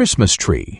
Christmas tree.